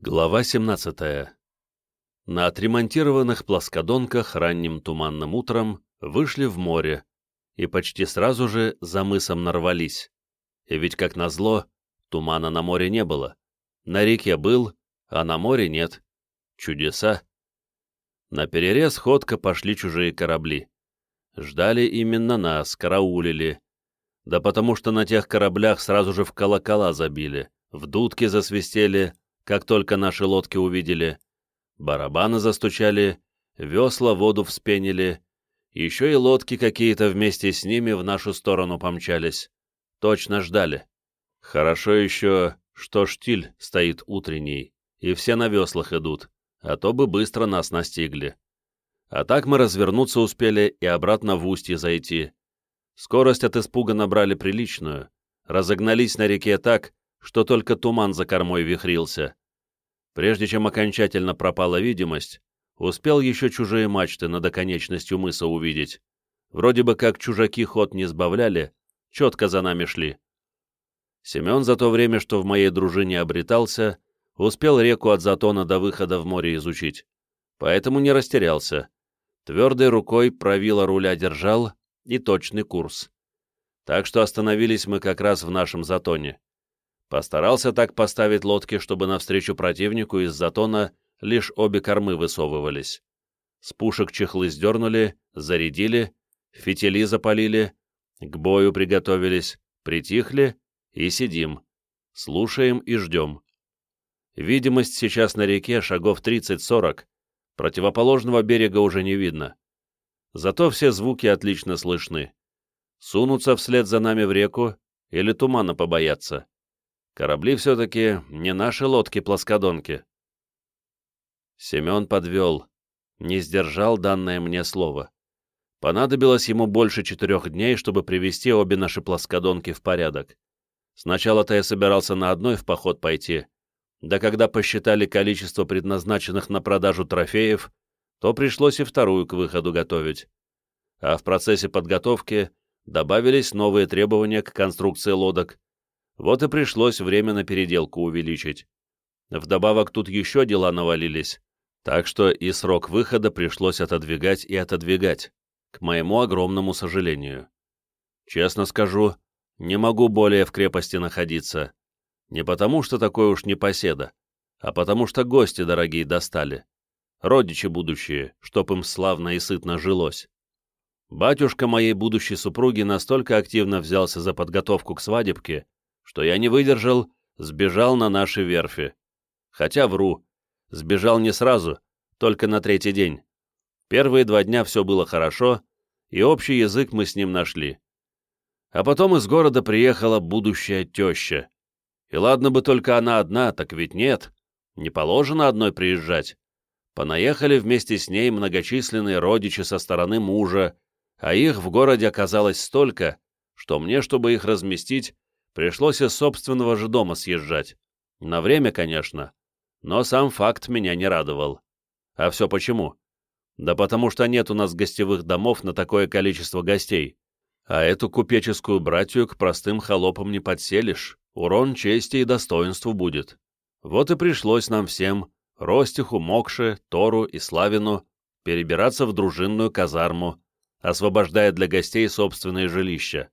Глава 17. На отремонтированных плоскодонках ранним туманным утром вышли в море и почти сразу же за мысом нарвались. И ведь, как назло, тумана на море не было. На реке был, а на море нет. Чудеса. На перерез ходко пошли чужие корабли. Ждали именно нас, караулили. Да потому что на тех кораблях сразу же в колокола забили, в дудки засвистели, как только наши лодки увидели. Барабаны застучали, весла воду вспенили, еще и лодки какие-то вместе с ними в нашу сторону помчались. Точно ждали. Хорошо еще, что штиль стоит утренний, и все на веслах идут, а то бы быстро нас настигли. А так мы развернуться успели и обратно в устье зайти. Скорость от испуга набрали приличную, разогнались на реке так, что только туман за кормой вихрился. Прежде чем окончательно пропала видимость, успел еще чужие мачты над оконечностью мыса увидеть. Вроде бы как чужаки ход не сбавляли, четко за нами шли. Семен за то время, что в моей дружине обретался, успел реку от Затона до выхода в море изучить, поэтому не растерялся. Твердой рукой правила руля держал и точный курс. Так что остановились мы как раз в нашем Затоне. Постарался так поставить лодки, чтобы навстречу противнику из затона лишь обе кормы высовывались. С пушек чехлы сдернули, зарядили, фитили запалили, к бою приготовились, притихли и сидим. Слушаем и ждем. Видимость сейчас на реке шагов 30-40, противоположного берега уже не видно. Зато все звуки отлично слышны. Сунутся вслед за нами в реку или тумана побояться. Корабли все-таки не наши лодки-плоскодонки. Семен подвел, не сдержал данное мне слово. Понадобилось ему больше четырех дней, чтобы привести обе наши плоскодонки в порядок. Сначала-то я собирался на одной в поход пойти, да когда посчитали количество предназначенных на продажу трофеев, то пришлось и вторую к выходу готовить. А в процессе подготовки добавились новые требования к конструкции лодок, вот и пришлось время на переделку увеличить. Вдобавок тут еще дела навалились, так что и срок выхода пришлось отодвигать и отодвигать, к моему огромному сожалению. Честно скажу, не могу более в крепости находиться. Не потому, что такой уж непоседа, а потому что гости дорогие достали. Родичи будущие, чтоб им славно и сытно жилось. Батюшка моей будущей супруги настолько активно взялся за подготовку к свадебке, что я не выдержал, сбежал на наши верфи. Хотя вру, сбежал не сразу, только на третий день. Первые два дня все было хорошо, и общий язык мы с ним нашли. А потом из города приехала будущая теща. И ладно бы только она одна, так ведь нет, не положено одной приезжать. Понаехали вместе с ней многочисленные родичи со стороны мужа, а их в городе оказалось столько, что мне, чтобы их разместить, Пришлось из собственного же дома съезжать. На время, конечно, но сам факт меня не радовал. А все почему? Да потому что нет у нас гостевых домов на такое количество гостей. А эту купеческую братью к простым холопам не подселишь, урон чести и достоинству будет. Вот и пришлось нам всем, Ростиху, Мокше, Тору и Славину, перебираться в дружинную казарму, освобождая для гостей собственные жилища.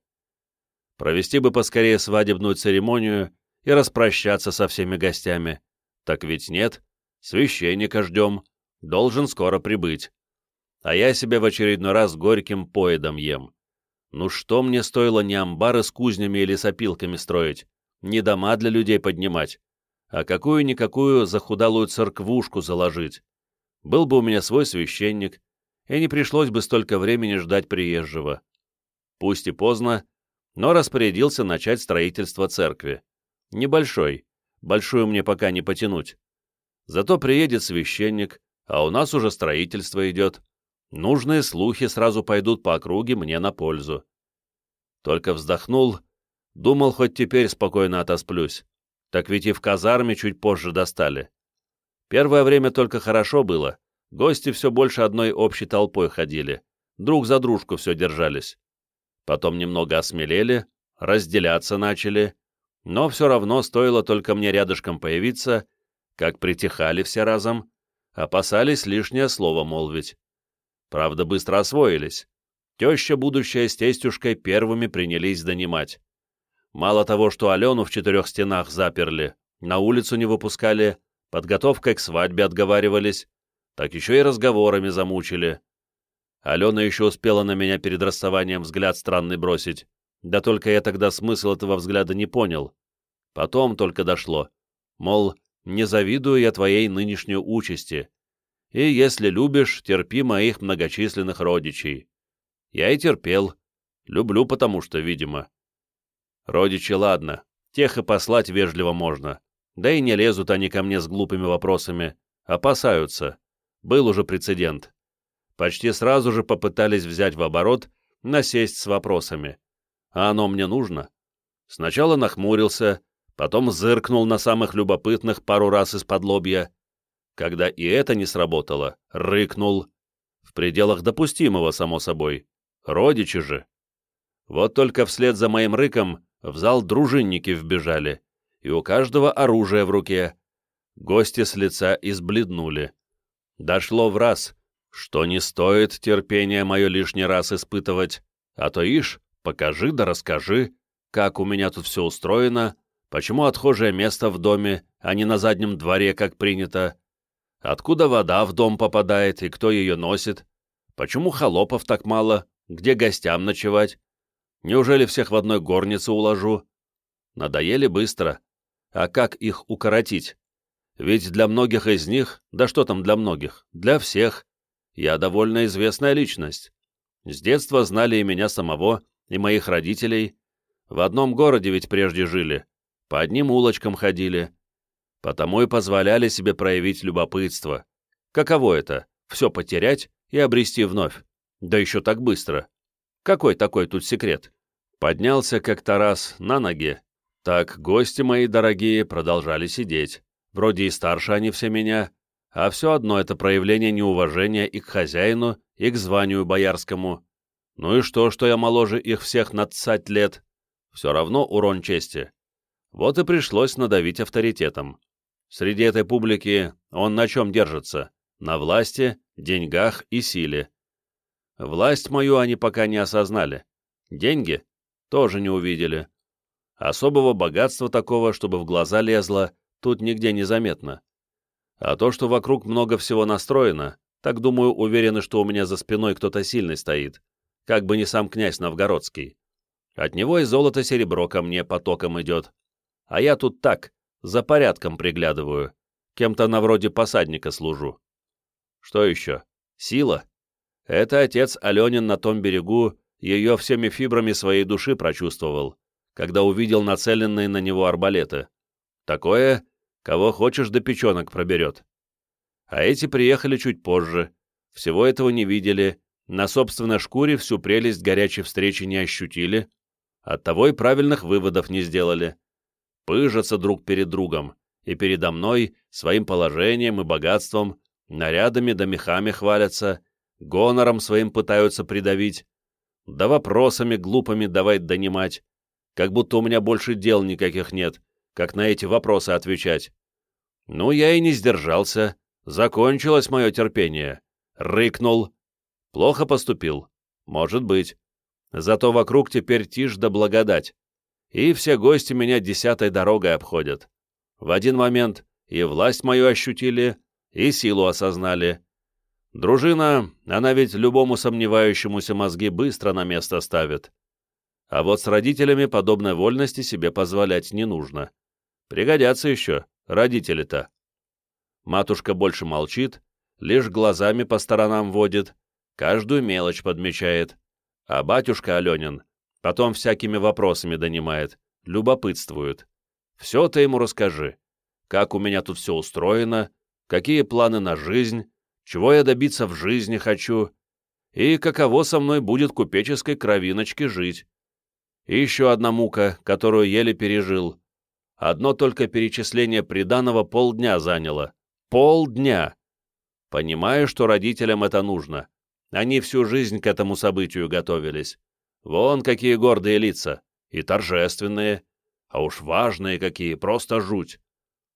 Провести бы поскорее свадебную церемонию и распрощаться со всеми гостями. Так ведь нет, священника ждем, должен скоро прибыть. А я себе в очередной раз горьким поедом ем. Ну что мне стоило не амбары с кузнями или сопилками строить, не дома для людей поднимать, а какую-никакую захудалую церквушку заложить. Был бы у меня свой священник, и не пришлось бы столько времени ждать приезжего. Пусть и поздно, но распорядился начать строительство церкви. Небольшой, большую мне пока не потянуть. Зато приедет священник, а у нас уже строительство идет. Нужные слухи сразу пойдут по округе мне на пользу. Только вздохнул, думал, хоть теперь спокойно отосплюсь. Так ведь и в казарме чуть позже достали. Первое время только хорошо было, гости все больше одной общей толпой ходили, друг за дружку все держались. Потом немного осмелели, разделяться начали, но все равно стоило только мне рядышком появиться, как притихали все разом, опасались лишнее слово молвить. Правда, быстро освоились. Теща, будущая с тестюшкой, первыми принялись донимать. Мало того, что Алену в четырех стенах заперли, на улицу не выпускали, подготовкой к свадьбе отговаривались, так еще и разговорами замучили. Алена еще успела на меня перед расставанием взгляд странный бросить, да только я тогда смысл этого взгляда не понял. Потом только дошло. Мол, не завидую я твоей нынешней участи. И если любишь, терпи моих многочисленных родичей. Я и терпел. Люблю, потому что, видимо. Родичи, ладно, тех и послать вежливо можно. Да и не лезут они ко мне с глупыми вопросами. Опасаются. Был уже прецедент. Почти сразу же попытались взять в оборот, насесть с вопросами. А оно мне нужно? Сначала нахмурился, потом зыркнул на самых любопытных пару раз из-под лобья. Когда и это не сработало, рыкнул. В пределах допустимого, само собой. Родичи же. Вот только вслед за моим рыком в зал дружинники вбежали, и у каждого оружие в руке. Гости с лица избледнули. Дошло в раз, что не стоит терпения мое лишний раз испытывать, а то ишь, покажи да расскажи, как у меня тут все устроено, почему отхожее место в доме, а не на заднем дворе, как принято, откуда вода в дом попадает и кто ее носит, почему холопов так мало, где гостям ночевать, неужели всех в одной горнице уложу? Надоели быстро, а как их укоротить? Ведь для многих из них, да что там для многих, для всех, я довольно известная личность. С детства знали и меня самого, и моих родителей. В одном городе ведь прежде жили, по одним улочкам ходили. Потому и позволяли себе проявить любопытство. Каково это — все потерять и обрести вновь? Да еще так быстро. Какой такой тут секрет? Поднялся как-то раз на ноги. Так гости мои дорогие продолжали сидеть. Вроде и старше они все меня, а все одно это проявление неуважения и к хозяину, и к званию боярскому. Ну и что, что я моложе их всех на цать лет? Все равно урон чести. Вот и пришлось надавить авторитетом. Среди этой публики он на чем держится? На власти, деньгах и силе. Власть мою они пока не осознали. Деньги тоже не увидели. Особого богатства такого, чтобы в глаза лезло, тут нигде не заметно. А то, что вокруг много всего настроено, так, думаю, уверены, что у меня за спиной кто-то сильный стоит, как бы не сам князь Новгородский. От него и золото-серебро ко мне потоком идет. А я тут так, за порядком приглядываю, кем-то на вроде посадника служу. Что еще? Сила? Это отец Аленин на том берегу ее всеми фибрами своей души прочувствовал, когда увидел нацеленные на него арбалеты. Такое Кого хочешь, до печенок проберет. А эти приехали чуть позже, всего этого не видели, на собственной шкуре всю прелесть горячей встречи не ощутили, оттого и правильных выводов не сделали. Пыжатся друг перед другом, и передо мной своим положением и богатством, нарядами да мехами хвалятся, гонором своим пытаются придавить, да вопросами глупыми давать донимать, как будто у меня больше дел никаких нет, как на эти вопросы отвечать. Ну, я и не сдержался. Закончилось мое терпение. Рыкнул. Плохо поступил. Может быть. Зато вокруг теперь тишь да благодать. И все гости меня десятой дорогой обходят. В один момент и власть мою ощутили, и силу осознали. Дружина, она ведь любому сомневающемуся мозги быстро на место ставит. А вот с родителями подобной вольности себе позволять не нужно. Пригодятся еще, родители-то. Матушка больше молчит, лишь глазами по сторонам водит, каждую мелочь подмечает. А батюшка Аленин потом всякими вопросами донимает, любопытствует. Все ты ему расскажи. Как у меня тут все устроено, какие планы на жизнь, чего я добиться в жизни хочу, и каково со мной будет купеческой кровиночке жить. И еще одна мука, которую еле пережил. Одно только перечисление приданого полдня заняло. Полдня! Понимаю, что родителям это нужно. Они всю жизнь к этому событию готовились. Вон какие гордые лица. И торжественные. А уж важные какие, просто жуть.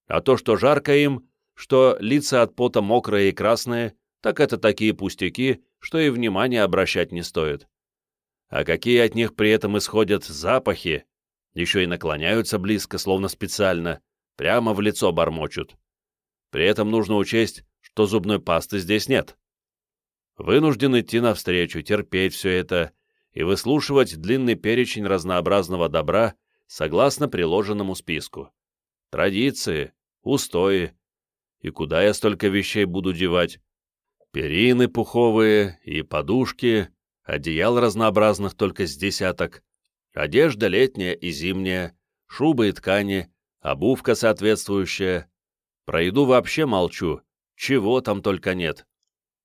А то, что жарко им, что лица от пота мокрые и красные, так это такие пустяки, что и внимания обращать не стоит. А какие от них при этом исходят запахи, еще и наклоняются близко, словно специально, прямо в лицо бормочут. При этом нужно учесть, что зубной пасты здесь нет. Вынужден идти навстречу, терпеть все это и выслушивать длинный перечень разнообразного добра согласно приложенному списку. Традиции, устои. И куда я столько вещей буду девать? Перины пуховые и подушки, одеял разнообразных только с десяток, одежда летняя и зимняя, шубы и ткани, обувка соответствующая. Про еду вообще молчу, чего там только нет.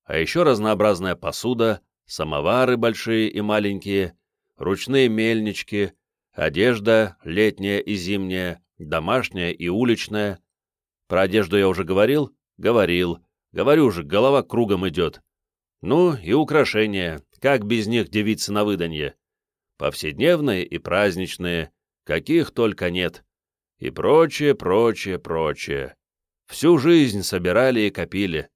А еще разнообразная посуда, самовары большие и маленькие, ручные мельнички, одежда летняя и зимняя, домашняя и уличная. Про одежду я уже говорил? Говорил. Говорю же, голова кругом идет. Ну и украшения, как без них девицы на выданье. Повседневные и праздничные, каких только нет. И прочее, прочее, прочее. Всю жизнь собирали и копили.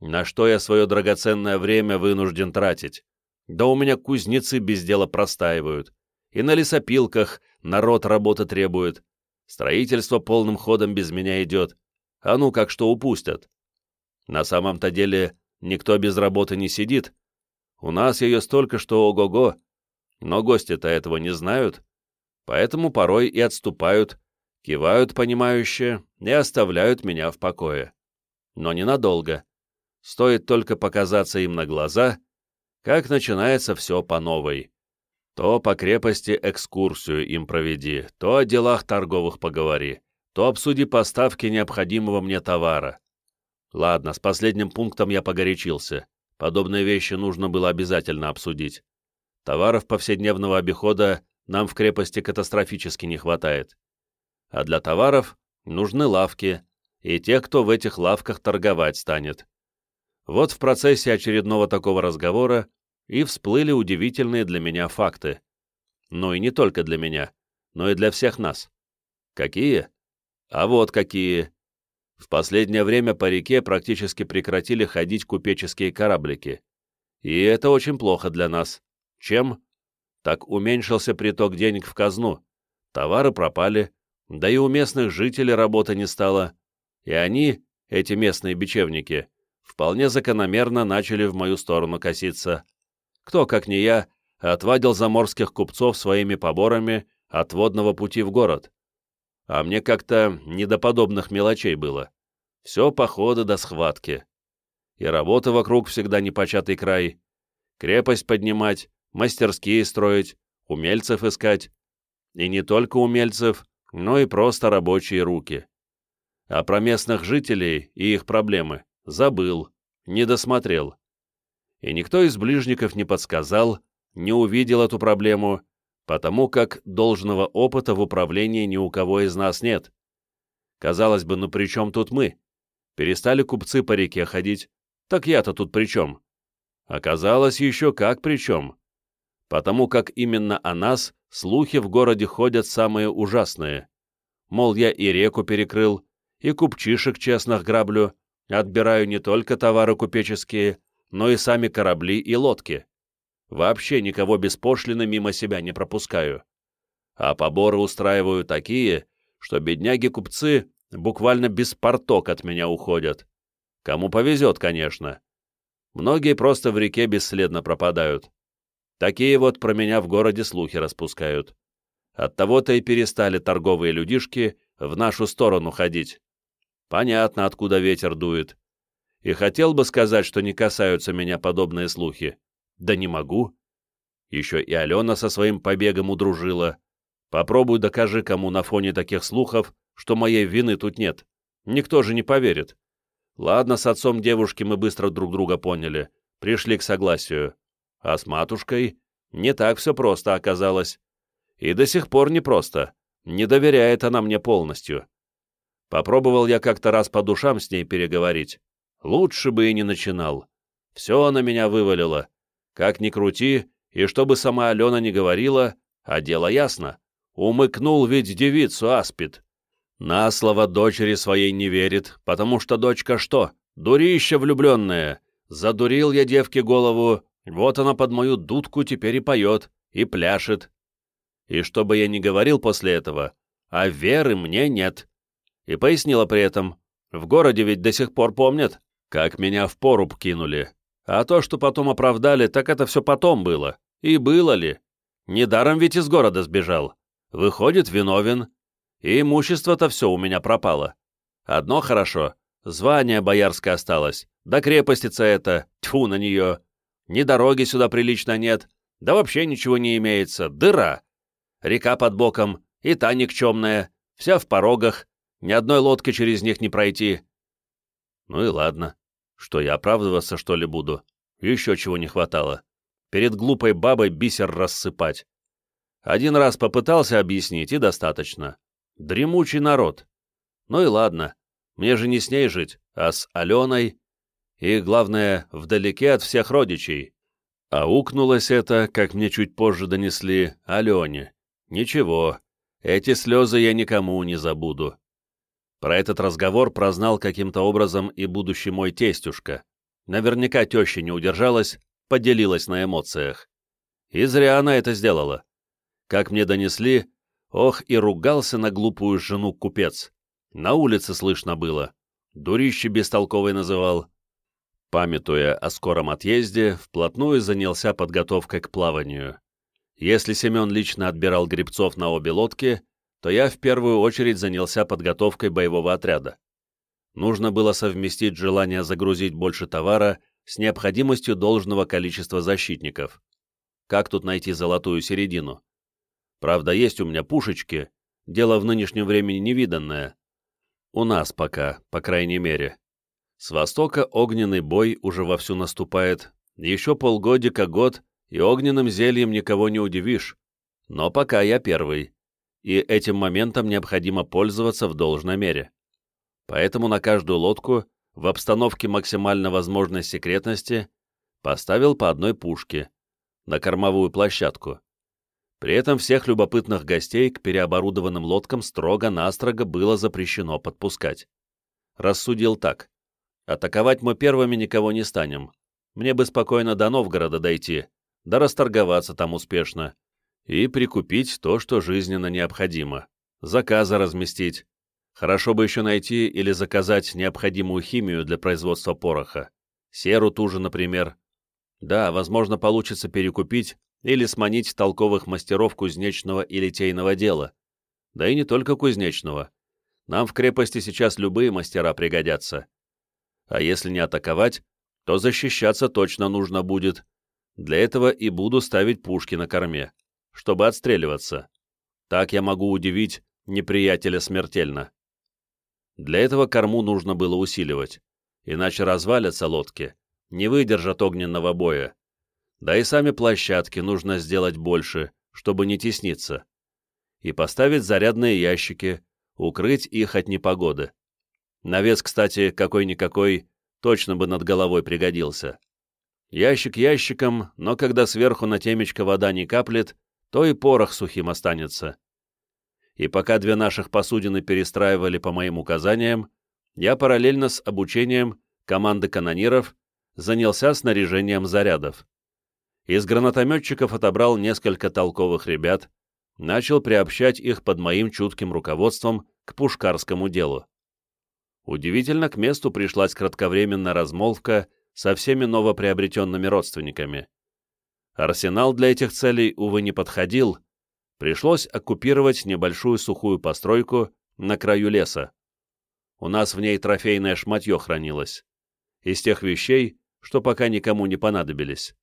На что я свое драгоценное время вынужден тратить? Да у меня кузнецы без дела простаивают. И на лесопилках народ работы требует. Строительство полным ходом без меня идет. А ну как что упустят. На самом-то деле никто без работы не сидит. У нас ее столько, что ого-го. Но гости-то этого не знают, поэтому порой и отступают, кивают понимающе и оставляют меня в покое. Но ненадолго. Стоит только показаться им на глаза, как начинается все по новой. То по крепости экскурсию им проведи, то о делах торговых поговори, то обсуди поставки необходимого мне товара. Ладно, с последним пунктом я погорячился. Подобные вещи нужно было обязательно обсудить. Товаров повседневного обихода нам в крепости катастрофически не хватает. А для товаров нужны лавки, и те, кто в этих лавках торговать станет. Вот в процессе очередного такого разговора и всплыли удивительные для меня факты. Ну и не только для меня, но и для всех нас. Какие? А вот какие. В последнее время по реке практически прекратили ходить купеческие кораблики. И это очень плохо для нас. Чем? Так уменьшился приток денег в казну, товары пропали, да и у местных жителей работы не стало. И они, эти местные бечевники, вполне закономерно начали в мою сторону коситься. Кто, как не я, отвадил заморских купцов своими поборами от водного пути в город. А мне как-то не до подобных мелочей было. Все походы до схватки. И работа вокруг всегда непочатый край. Крепость поднимать, мастерские строить, умельцев искать. И не только умельцев, но и просто рабочие руки. А про местных жителей и их проблемы забыл, не досмотрел. И никто из ближников не подсказал, не увидел эту проблему, потому как должного опыта в управлении ни у кого из нас нет. Казалось бы, ну при чем тут мы? Перестали купцы по реке ходить, так я-то тут при чем? Оказалось еще как при чем. Потому как именно о нас слухи в городе ходят самые ужасные. Мол, я и реку перекрыл, и купчишек честных граблю, отбираю не только товары купеческие, но и сами корабли и лодки. Вообще никого без пошлины мимо себя не пропускаю. А поборы устраиваю такие, что бедняги-купцы буквально без порток от меня уходят. Кому повезет, конечно. Многие просто в реке бесследно пропадают. Такие вот про меня в городе слухи распускают. Оттого-то и перестали торговые людишки в нашу сторону ходить. Понятно, откуда ветер дует. И хотел бы сказать, что не касаются меня подобные слухи. Да не могу. Еще и Алена со своим побегом удружила. Попробуй докажи кому на фоне таких слухов, что моей вины тут нет. Никто же не поверит. Ладно, с отцом девушки мы быстро друг друга поняли, пришли к согласию. А с матушкой не так все просто оказалось. И до сих пор не просто. Не доверяет она мне полностью. Попробовал я как-то раз по душам с ней переговорить. Лучше бы и не начинал. Все она меня вывалила. Как ни крути, и чтобы сама Алена не говорила, а дело ясно. Умыкнул ведь девицу Аспид. На слово дочери своей не верит, потому что дочка что? Дурище влюбленная. Задурил я девке голову, вот она под мою дудку теперь и поет, и пляшет. И что бы я ни говорил после этого, а веры мне нет. И пояснила при этом, в городе ведь до сих пор помнят, как меня в поруб кинули. А то, что потом оправдали, так это все потом было. И было ли? Недаром ведь из города сбежал. Выходит, виновен. И имущество-то все у меня пропало. Одно хорошо. Звание боярское осталось. Да крепостица эта, тьфу на нее. Ни дороги сюда прилично нет, да вообще ничего не имеется. Дыра. Река под боком, и та никчемная, вся в порогах, ни одной лодки через них не пройти. Ну и ладно. Что, я оправдываться, что ли, буду? Еще чего не хватало. Перед глупой бабой бисер рассыпать. Один раз попытался объяснить, и достаточно. Дремучий народ. Ну и ладно. Мне же не с ней жить, а с Аленой. И, главное, вдалеке от всех родичей. А укнулось это, как мне чуть позже донесли, Алене. Ничего, эти слезы я никому не забуду. Про этот разговор прознал каким-то образом и будущий мой тестюшка. Наверняка теща не удержалась, поделилась на эмоциях. И зря она это сделала. Как мне донесли, ох, и ругался на глупую жену купец. На улице слышно было. Дурище бестолковый называл. Памятуя о скором отъезде, вплотную занялся подготовкой к плаванию. Если Семен лично отбирал грибцов на обе лодки, то я в первую очередь занялся подготовкой боевого отряда. Нужно было совместить желание загрузить больше товара с необходимостью должного количества защитников. Как тут найти золотую середину? Правда, есть у меня пушечки, дело в нынешнем времени невиданное. У нас пока, по крайней мере. С востока огненный бой уже вовсю наступает, еще полгодика-год, и огненным зельем никого не удивишь. Но пока я первый и этим моментом необходимо пользоваться в должной мере. Поэтому на каждую лодку в обстановке максимально возможной секретности поставил по одной пушке на кормовую площадку. При этом всех любопытных гостей к переоборудованным лодкам строго-настрого было запрещено подпускать. Рассудил так. Атаковать мы первыми никого не станем. Мне бы спокойно до Новгорода дойти, да расторговаться там успешно и прикупить то, что жизненно необходимо, заказы разместить. Хорошо бы еще найти или заказать необходимую химию для производства пороха. Серу ту же, например. Да, возможно, получится перекупить или сманить толковых мастеров кузнечного и литейного дела. Да и не только кузнечного. Нам в крепости сейчас любые мастера пригодятся. А если не атаковать, то защищаться точно нужно будет. Для этого и буду ставить пушки на корме чтобы отстреливаться. Так я могу удивить неприятеля смертельно. Для этого корму нужно было усиливать, иначе развалятся лодки, не выдержат огненного боя. Да и сами площадки нужно сделать больше, чтобы не тесниться. И поставить зарядные ящики, укрыть их от непогоды. Навес, кстати, какой-никакой, точно бы над головой пригодился. Ящик ящиком, но когда сверху на темечко вода не каплет, то и порох сухим останется. И пока две наших посудины перестраивали по моим указаниям, я параллельно с обучением команды канониров занялся снаряжением зарядов. Из гранатометчиков отобрал несколько толковых ребят, начал приобщать их под моим чутким руководством к пушкарскому делу. Удивительно, к месту пришлась кратковременная размолвка со всеми новоприобретенными родственниками. Арсенал для этих целей, увы, не подходил, пришлось оккупировать небольшую сухую постройку на краю леса. У нас в ней трофейное шматье хранилось. Из тех вещей, что пока никому не понадобились.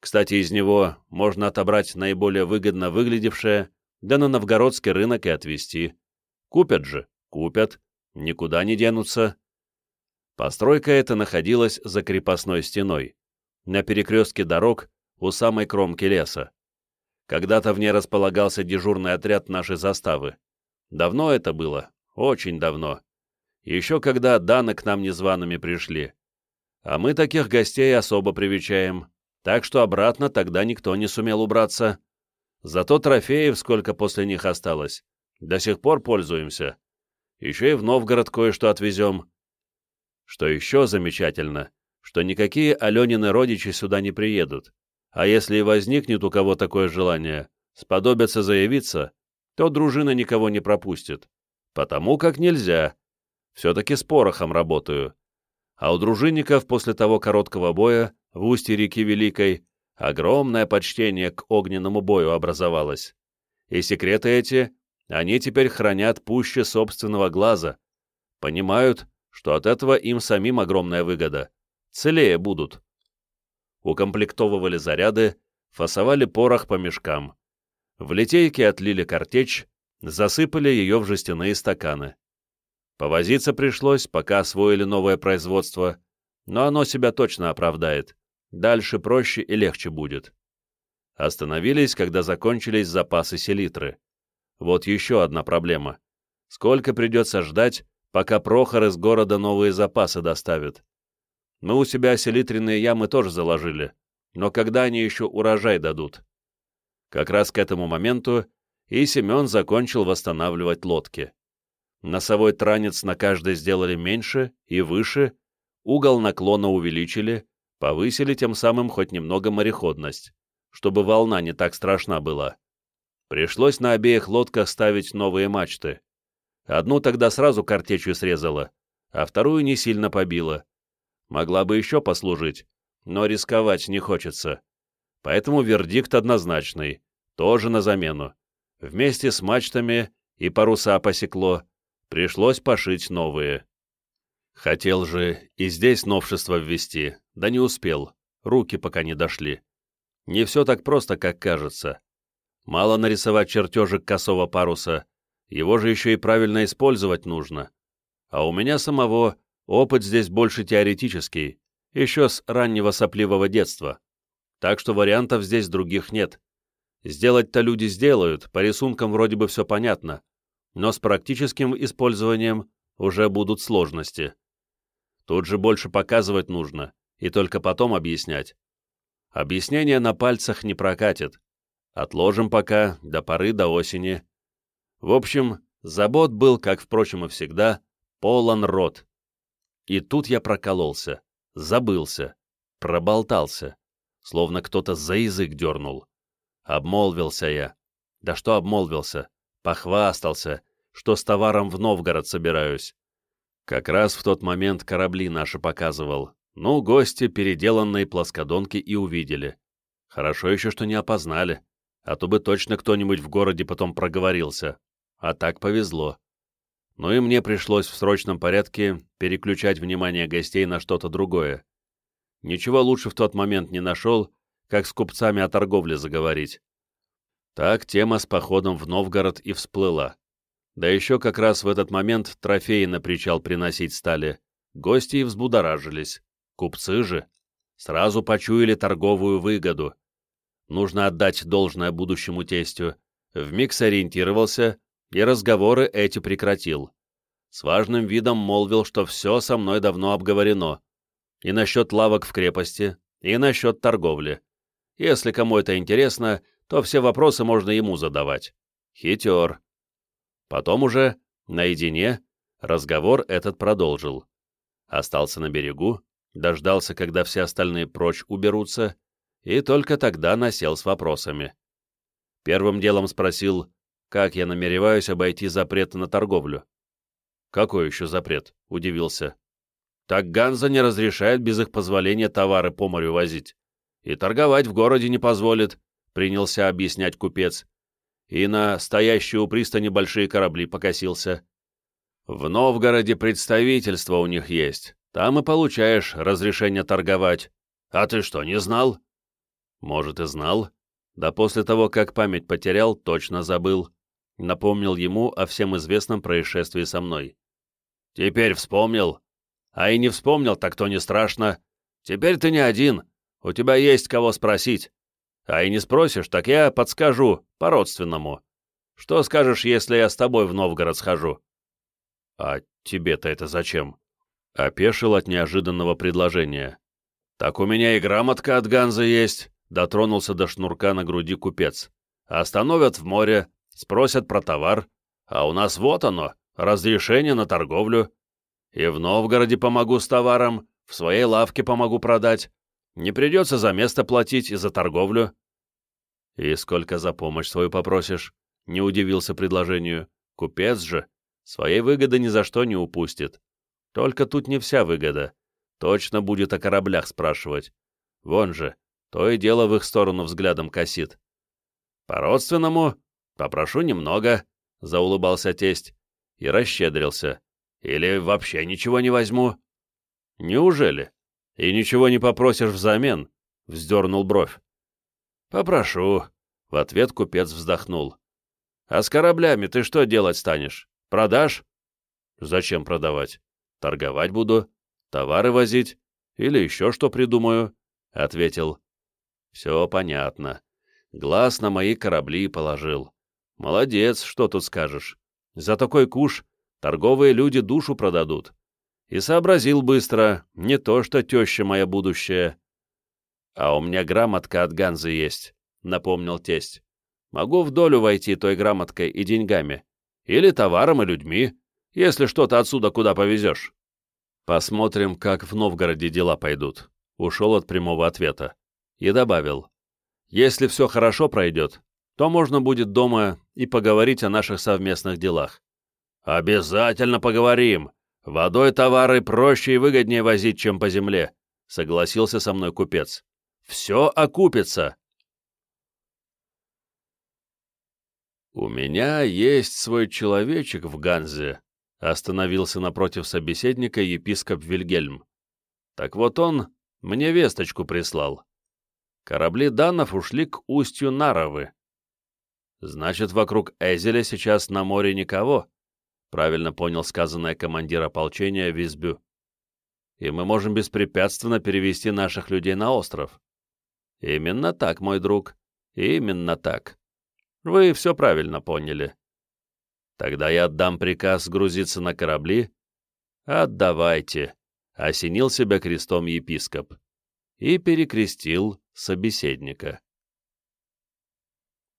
Кстати, из него можно отобрать наиболее выгодно выглядевшее, да на новгородский рынок и отвезти. Купят же, купят, никуда не денутся. Постройка эта находилась за крепостной стеной, на перекрестке дорог, у самой кромки леса. Когда-то в ней располагался дежурный отряд нашей заставы. Давно это было, очень давно. Еще когда даны к нам незваными пришли. А мы таких гостей особо привечаем, так что обратно тогда никто не сумел убраться. Зато трофеев, сколько после них осталось, до сих пор пользуемся. Еще и в Новгород кое-что отвезем. Что еще замечательно, что никакие Аленины родичи сюда не приедут, а если и возникнет у кого такое желание, сподобятся заявиться, то дружина никого не пропустит, потому как нельзя. Все-таки с порохом работаю. А у дружинников после того короткого боя в устье реки Великой огромное почтение к огненному бою образовалось. И секреты эти они теперь хранят пуще собственного глаза, понимают, что от этого им самим огромная выгода, целее будут. Укомплектовывали заряды, фасовали порох по мешкам. В литейке отлили картечь, засыпали ее в жестяные стаканы. Повозиться пришлось, пока освоили новое производство, но оно себя точно оправдает. Дальше проще и легче будет. Остановились, когда закончились запасы селитры. Вот еще одна проблема. Сколько придется ждать, пока Прохор из города новые запасы доставит? Мы у себя селитренные ямы тоже заложили, но когда они еще урожай дадут? Как раз к этому моменту и Семен закончил восстанавливать лодки. Носовой транец на каждой сделали меньше и выше, угол наклона увеличили, повысили тем самым хоть немного мореходность, чтобы волна не так страшна была. Пришлось на обеих лодках ставить новые мачты. Одну тогда сразу картечью срезала, а вторую не сильно побила. Могла бы еще послужить, но рисковать не хочется. Поэтому вердикт однозначный, тоже на замену. Вместе с мачтами и паруса посекло, пришлось пошить новые. Хотел же и здесь новшество ввести, да не успел, руки пока не дошли. Не все так просто, как кажется. Мало нарисовать чертежик косого паруса, его же еще и правильно использовать нужно. А у меня самого опыт здесь больше теоретический, еще с раннего сопливого детства. Так что вариантов здесь других нет. Сделать-то люди сделают, по рисункам вроде бы все понятно, но с практическим использованием уже будут сложности. Тут же больше показывать нужно, и только потом объяснять. Объяснение на пальцах не прокатит, Отложим пока, до поры до осени. В общем, забот был, как, впрочем, и всегда, полон рот. И тут я прокололся, забылся, проболтался, словно кто-то за язык дернул. Обмолвился я. Да что обмолвился? Похвастался, что с товаром в Новгород собираюсь. Как раз в тот момент корабли наши показывал. Ну, гости переделанные плоскодонки и увидели. Хорошо еще, что не опознали а то бы точно кто-нибудь в городе потом проговорился. А так повезло. Ну и мне пришлось в срочном порядке переключать внимание гостей на что-то другое. Ничего лучше в тот момент не нашел, как с купцами о торговле заговорить. Так тема с походом в Новгород и всплыла. Да еще как раз в этот момент трофеи на причал приносить стали. Гости и взбудоражились. Купцы же. Сразу почуяли торговую выгоду нужно отдать должное будущему тестю, вмиг сориентировался и разговоры эти прекратил. С важным видом молвил, что все со мной давно обговорено. И насчет лавок в крепости, и насчет торговли. Если кому это интересно, то все вопросы можно ему задавать. Хитер. Потом уже, наедине, разговор этот продолжил. Остался на берегу, дождался, когда все остальные прочь уберутся, и только тогда насел с вопросами. Первым делом спросил, как я намереваюсь обойти запрет на торговлю. «Какой еще запрет?» — удивился. «Так Ганза не разрешает без их позволения товары по морю возить. И торговать в городе не позволит», — принялся объяснять купец. И на стоящие у пристани большие корабли покосился. «В Новгороде представительство у них есть. Там и получаешь разрешение торговать. А ты что, не знал?» Может, и знал. Да после того, как память потерял, точно забыл. Напомнил ему о всем известном происшествии со мной. Теперь вспомнил. А и не вспомнил, так то не страшно. Теперь ты не один. У тебя есть кого спросить. А и не спросишь, так я подскажу, по-родственному. Что скажешь, если я с тобой в Новгород схожу? А тебе-то это зачем? Опешил от неожиданного предложения. Так у меня и грамотка от Ганзы есть. Дотронулся до шнурка на груди купец. Остановят в море, спросят про товар. А у нас вот оно, разрешение на торговлю. И в Новгороде помогу с товаром, в своей лавке помогу продать. Не придется за место платить и за торговлю. И сколько за помощь свою попросишь? Не удивился предложению. Купец же. Своей выгоды ни за что не упустит. Только тут не вся выгода. Точно будет о кораблях спрашивать. Вон же, то и дело в их сторону взглядом косит. По-родственному попрошу немного, — заулыбался тесть и расщедрился. Или вообще ничего не возьму. Неужели? И ничего не попросишь взамен? — вздернул бровь. Попрошу, — в ответ купец вздохнул. А с кораблями ты что делать станешь? Продашь? Зачем продавать? Торговать буду, товары возить или еще что придумаю, — ответил. Все понятно. Глаз на мои корабли положил. Молодец, что тут скажешь. За такой куш торговые люди душу продадут. И сообразил быстро, не то что теща моя будущая. А у меня грамотка от Ганзы есть, напомнил тесть. Могу в долю войти той грамоткой и деньгами. Или товаром и людьми, если что-то отсюда куда повезешь. Посмотрим, как в Новгороде дела пойдут. Ушел от прямого ответа. И добавил. Если все хорошо пройдет, то можно будет дома и поговорить о наших совместных делах. «Обязательно поговорим. Водой товары проще и выгоднее возить, чем по земле», — согласился со мной купец. «Все окупится». «У меня есть свой человечек в Ганзе», — остановился напротив собеседника епископ Вильгельм. «Так вот он мне весточку прислал. Корабли Данов ушли к устью Наровы. Значит, вокруг Эзеля сейчас на море никого, правильно понял сказанное командир ополчения Визбю. И мы можем беспрепятственно перевести наших людей на остров. Именно так, мой друг, именно так. Вы все правильно поняли. Тогда я отдам приказ грузиться на корабли. Отдавайте, осенил себя крестом епископ и перекрестил собеседника.